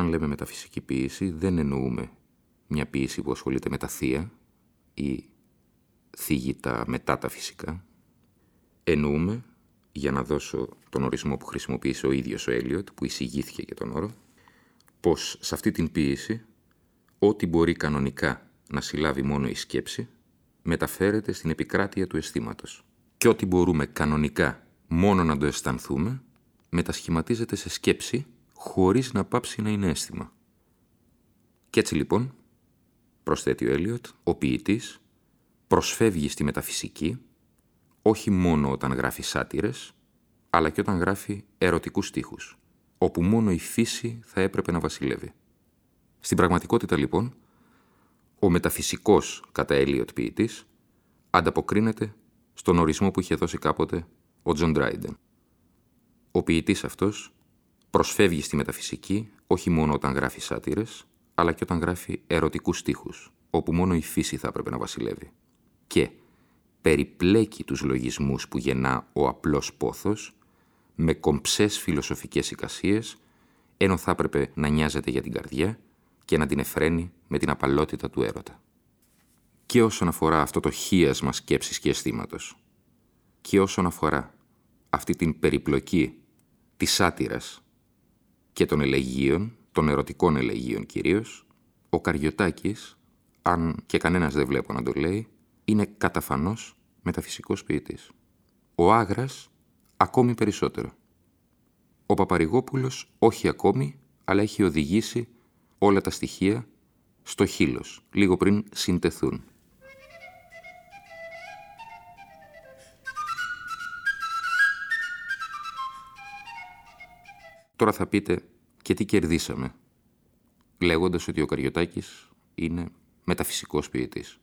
Όταν λέμε μεταφυσική ποίηση δεν εννοούμε μια ποίηση που ασχολείται με τα θεία ή θίγει τα μετά τα φυσικά. Εννοούμε, για να δώσω τον ορισμό που χρησιμοποίησε ο ίδιος ο Έλιοτ, που εισηγήθηκε για τον όρο, πως σε αυτή την ποίηση ό,τι μπορεί κανονικά να συλλάβει μόνο η σκέψη, μεταφέρεται στην επικράτεια του αισθήματος. Και ό,τι μπορούμε κανονικά μόνο να το αισθανθούμε, μετασχηματίζεται σε σκέψη χωρίς να πάψει να είναι αίσθημα. Κι έτσι λοιπόν, προσθέτει ο Έλιοτ, ο ποιητής προσφεύγει στη μεταφυσική όχι μόνο όταν γράφει σάτυρες, αλλά και όταν γράφει ερωτικούς στίχους, όπου μόνο η φύση θα έπρεπε να βασιλεύει. Στην πραγματικότητα λοιπόν, ο μεταφυσικός κατά Έλιοτ ποιητής ανταποκρίνεται στον ορισμό που είχε δώσει κάποτε ο Τζον Ντράιντεν. Ο ποιητής αυτός προσφεύγει στη μεταφυσική όχι μόνο όταν γράφει σάτιρες, αλλά και όταν γράφει ερωτικούς στίχους, όπου μόνο η φύση θα έπρεπε να βασιλεύει. Και περιπλέκει τους λογισμούς που γεννά ο απλός πόθος με κομψές φιλοσοφικές εικασίες, ενώ θα έπρεπε να νοιάζεται για την καρδιά και να την εφραίνει με την απαλότητα του έρωτα. Και όσον αφορά αυτό το χίασμα σκέψης και αισθήματος. και όσον αφορά αυτή την περιπλοκή της σάτυρας και των ελεγείων, των ερωτικών ελεγείων κυρίως, ο Καριωτάκης, αν και κανένας δεν βλέπω να το λέει, είναι καταφανώς μεταφυσικός ποιητής. Ο Άγρας ακόμη περισσότερο. Ο Παπαρηγόπουλος όχι ακόμη, αλλά έχει οδηγήσει όλα τα στοιχεία στο χείλος, λίγο πριν συντεθούν. Τώρα θα πείτε και τι κερδίσαμε, λέγοντας ότι ο Καριωτάκης είναι μεταφυσικός ποιητής.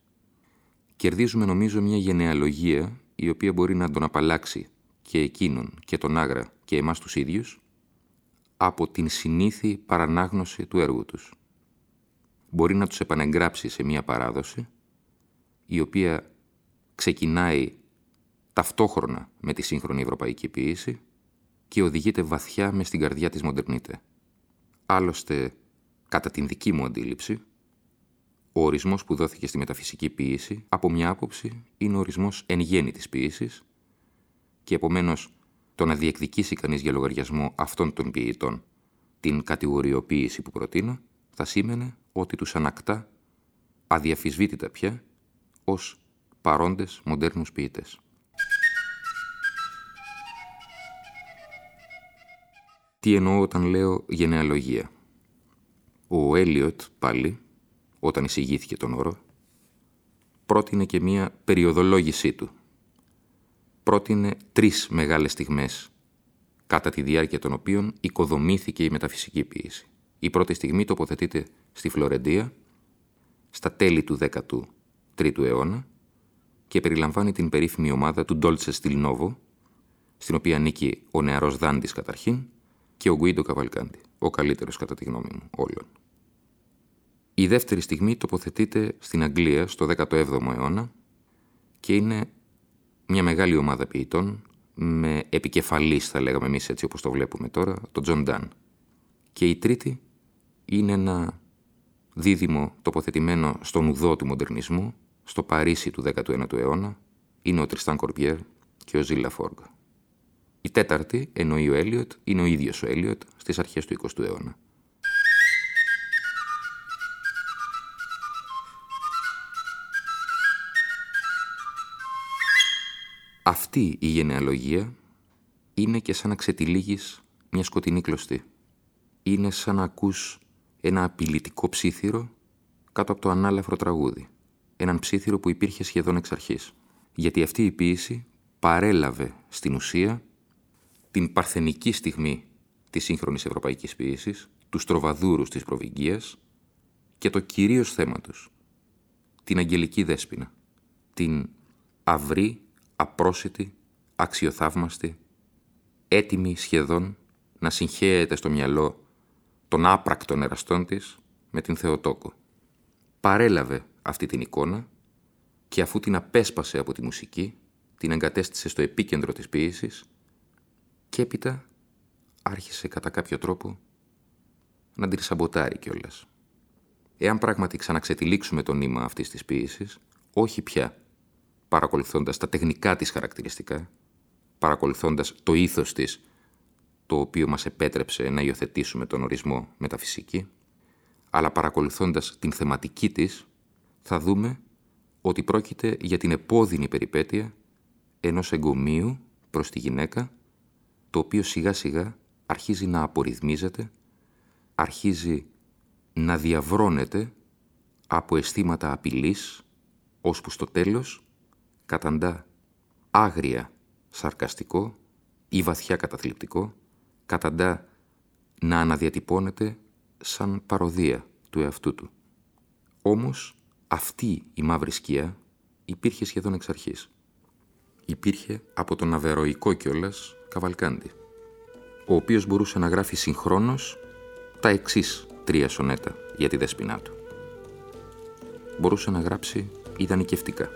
Κερδίζουμε νομίζω μια γενεαλογία η οποία μπορεί να τον απαλλάξει και εκείνον και τον Άγρα και εμάς τους ίδιους από την συνήθη παρανάγνωση του έργου τους. Μπορεί να τους επανεγγράψει σε μια παράδοση η οποία ξεκινάει ταυτόχρονα με τη σύγχρονη ευρωπαϊκή ποιήση και οδηγείται βαθιά μες στην καρδιά της μοντερνίτε. Άλλωστε, κατά την δική μου αντίληψη, ο ορισμός που δόθηκε στη μεταφυσική ποίηση, από μια άποψη, είναι ο ορισμός εν γέννη της ποίησης και επομένως το να διεκδικήσει κανείς για λογαριασμό αυτών των ποιητών την κατηγοριοποίηση που προτείνω, θα σήμαινε ότι τους ανακτά αδιαφυσβήτητα πια ως παρόντες μοντέρνους ποιητές. Τι εννοώ όταν λέω γενεαλογία; Ο Έλιοτ πάλι, όταν εισηγήθηκε τον όρο, πρότεινε και μία περιοδολόγησή του. Πρότεινε τρεις μεγάλες στιγμές, κατά τη διάρκεια των οποίων οικοδομήθηκε η μεταφυσική ποίηση. Η πρώτη στιγμή τοποθετείται στη Φλωρεντία, στα τέλη του 13ου αιώνα και περιλαμβάνει την περίφημη ομάδα του Ντόλτσε Στυλνόβο, στην οποία ανήκει ο νεαρός Δάντης καταρχήν και ο Γκουίντο Καβαλκάντι, ο καλύτερος κατά τη γνώμη μου όλων. Η δεύτερη στιγμή τοποθετείται στην Αγγλία στο 17ο αιώνα και είναι μια μεγάλη ομάδα ποιητών με επικεφαλής θα λέγαμε εμείς έτσι όπως το βλέπουμε τώρα, τον Τζον Νταν. Και η τρίτη είναι ένα δίδυμο τοποθετημένο στον ουδό του μοντερνισμού, στο Παρίσι του 19ου αιώνα, είναι ο Τριστάν Κορμπιέρ και ο Ζυλ Λαφόργκ. Η τέταρτη, εννοεί ο Έλιοτ, είναι ο ίδιος ο Έλιοτ στις αρχές του 20ου αιώνα. Αυτή η γενεαλογία είναι και σαν να ξετυλίγεις μια σκοτεινή κλωστή. Είναι σαν να ακούς ένα απειλητικό ψήθυρο κάτω από το ανάλαφρο τραγούδι. Έναν ψήθυρο που υπήρχε σχεδόν εξ αρχής. Γιατί αυτή η ποίηση παρέλαβε στην ουσία την παρθενική στιγμή της σύγχρονης ευρωπαϊκής ποίησης, τους τροβαδούρους της προβυγγίας και το κυρίως θέμα τους, την αγγελική δέσποινα, την αυρή, απρόσιτη, αξιοθαύμαστη, έτοιμη σχεδόν να συγχέεται στο μυαλό των άπρακτων εραστών της με την Θεοτόκο. Παρέλαβε αυτή την εικόνα και αφού την απέσπασε από τη μουσική, την εγκατέστησε στο επίκεντρο της ποίησης και έπειτα άρχισε κατά κάποιο τρόπο να την σαμποτάρει κιόλας. Εάν πράγματι ξαναξετυλίξουμε το νήμα αυτής της ποίησης, όχι πια παρακολουθώντας τα τεχνικά της χαρακτηριστικά, παρακολουθώντας το ήθος της, το οποίο μας επέτρεψε να υιοθετήσουμε τον ορισμό μεταφυσική, αλλά παρακολουθώντας την θεματική της, θα δούμε ότι πρόκειται για την επώδυνη περιπέτεια ενός εγκομείου προς τη γυναίκα, το οποίο σιγά σιγά αρχίζει να απορριθμίζεται, αρχίζει να διαβρώνεται από αισθήματα απειλής, ώσπου στο τέλος καταντά άγρια σαρκαστικό ή βαθιά καταθλιπτικό, καταντά να αναδιατυπώνεται σαν παροδία του εαυτού του. Όμως αυτή η μαύρη σκιά υπήρχε σχεδόν εξ αρχής. Υπήρχε από τον αβεροϊκό κιόλας Καβαλκάντη, ο οποίος μπορούσε να γράφει συγχρόνως τα εξής τρία σονέτα για τη δεσποινά του. Μπορούσε να γράψει ιδανικευτικά.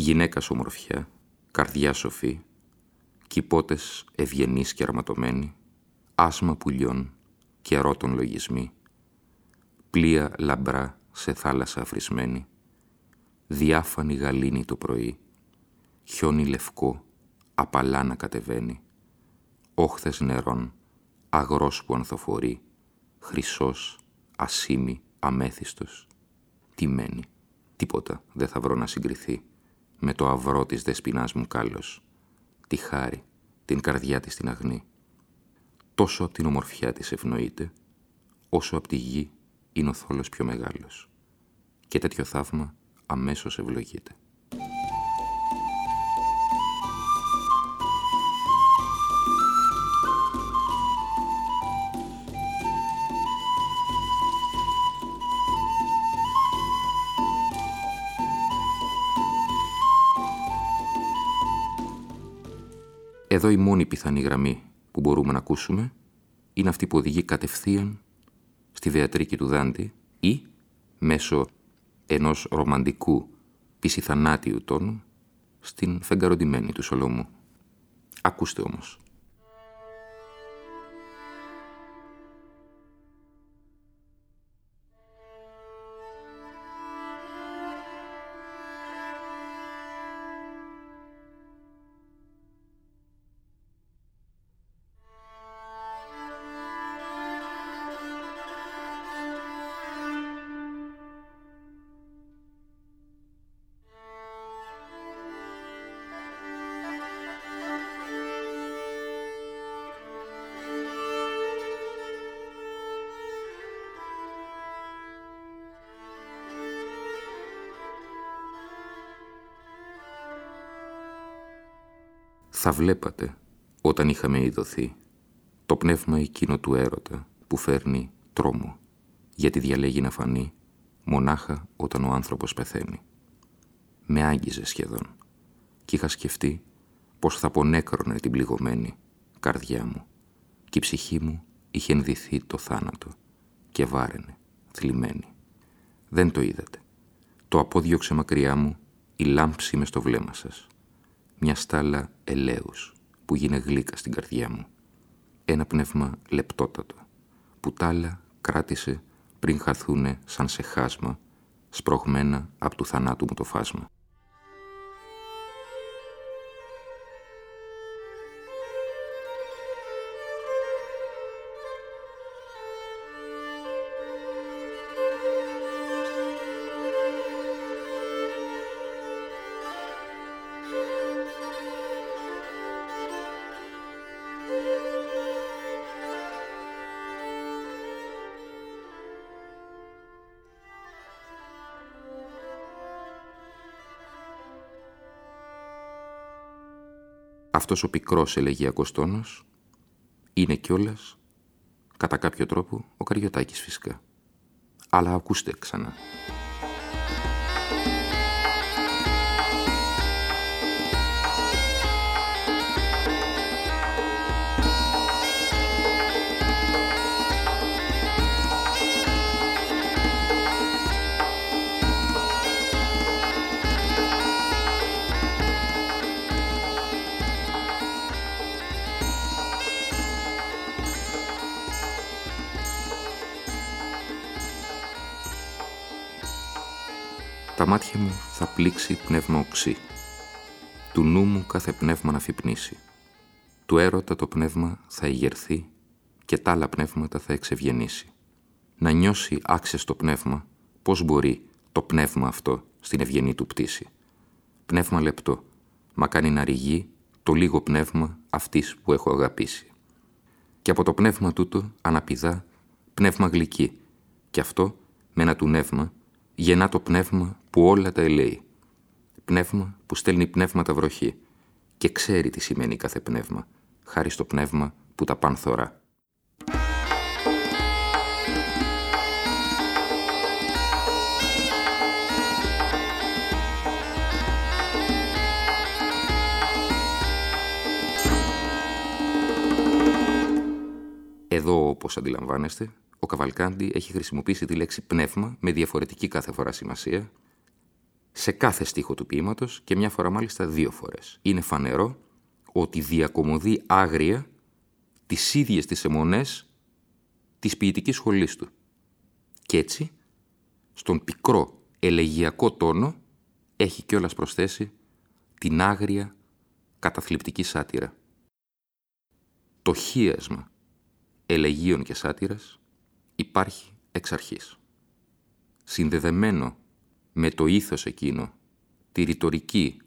Γυναίκας ομορφιά, καρδιά σοφή, κυπότες ευγενείς και αρματωμένοι, άσμα πουλιών και αρώτων λογισμοί, πλοία λαμπρά σε θάλασσα αφρισμένη, διάφανη γαλήνη το πρωί, χιόνι λευκό, απαλά να κατεβαίνει, όχθες νερών, αγρός που ανθοφορεί, χρυσός, ασήμι, αμέθιστος. Τι μένει, τίποτα δεν θα βρω να συγκριθεί με το αυρό της δεσποινάς μου κάλος, τη χάρη, την καρδιά της την αγνή. Τόσο από την ομορφιά της ευνοείται, όσο από τη γη είναι ο θόλος πιο μεγάλος. Και τέτοιο θαύμα αμέσως ευλογείται. Εδώ η μόνη πιθανή γραμμή που μπορούμε να ακούσουμε είναι αυτή που οδηγεί κατευθείαν στη Βεατρίκη του Δάντη ή μέσω ενός ρομαντικού πισιθανάτιου τόνου στην φεγγαροντημένη του Σολομού. Ακούστε όμως. Θα βλέπατε όταν είχαμε ειδωθεί το πνεύμα εκείνο του έρωτα που φέρνει τρόμο γιατί διαλέγει να φανεί μονάχα όταν ο άνθρωπος πεθαίνει. Με άγγιζε σχεδόν και είχα σκεφτεί πως θα πονέκρονε την πληγωμένη καρδιά μου και η ψυχή μου είχε ενδυθεί το θάνατο και βάραινε, θλιμμένη. Δεν το είδατε. Το απόδιωξε μακριά μου η λάμψη μες στο βλέμμα σας. Μια στάλα ελέους που γίνε γλύκα στην καρδιά μου. Ένα πνεύμα λεπτότατο που τ' άλλα κράτησε πριν χαθούνε σαν σε χάσμα σπρωγμένα από του θανάτου μου το φάσμα. Αυτός ο πικρός ελεγιακός τόνος είναι κιόλας, κατά κάποιο τρόπο, ο Καριωτάκης φυσικά. Αλλά ακούστε ξανά. Τα μάτια μου θα πλήξει πνεύμα οξύ. Του νου μου κάθε πνεύμα να φυπνήσει. Του έρωτα το πνεύμα θα ηγερθεί και τα άλλα πνεύματα θα εξευγενήσει. Να νιώσει άξεστο πνεύμα πώς μπορεί το πνεύμα αυτό στην ευγενή του πτήση. Πνεύμα λεπτό, μα κάνει να ρηγεί το λίγο πνεύμα αυτής που έχω αγαπήσει. Και από το πνεύμα τούτο αναπηδά πνεύμα γλυκή, και αυτό με ένα του νεύμα γεννά το πνεύμα που όλα τα ελέει. Πνεύμα που στέλνει πνεύματα βροχή και ξέρει τι σημαίνει κάθε πνεύμα, χάρη στο πνεύμα που τα πανθωρά. Εδώ, όπως αντιλαμβάνεστε, ο Καβαλκάντι έχει χρησιμοποιήσει τη λέξη πνεύμα με διαφορετική κάθε φορά σημασία σε κάθε στίχο του ποίηματος και μια φορά μάλιστα δύο φορές. Είναι φανερό ότι διακομωδεί άγρια τις ίδιες τις αιμονές της ποιητικής σχολής του. Και έτσι, στον πικρό ελεγιακό τόνο έχει κιόλας προσθέσει την άγρια καταθλιπτική σάτυρα. Το χίασμα ελεγίων και σάτυρας υπάρχει εξ αρχής. Συνδεδεμένο με το ήθος εκείνο, τη ρητορική,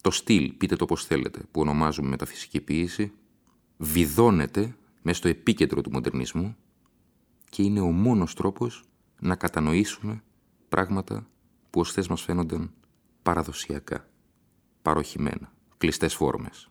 το στυλ, πείτε το πώς θέλετε, που ονομάζουμε μεταφυσική ποίηση, βιδώνεται μέσα στο επίκεντρο του μοντερνισμού και είναι ο μόνος τρόπος να κατανοήσουμε πράγματα που ως θες μας φαίνονταν παραδοσιακά, παροχημένα, κλειστές φόρμες.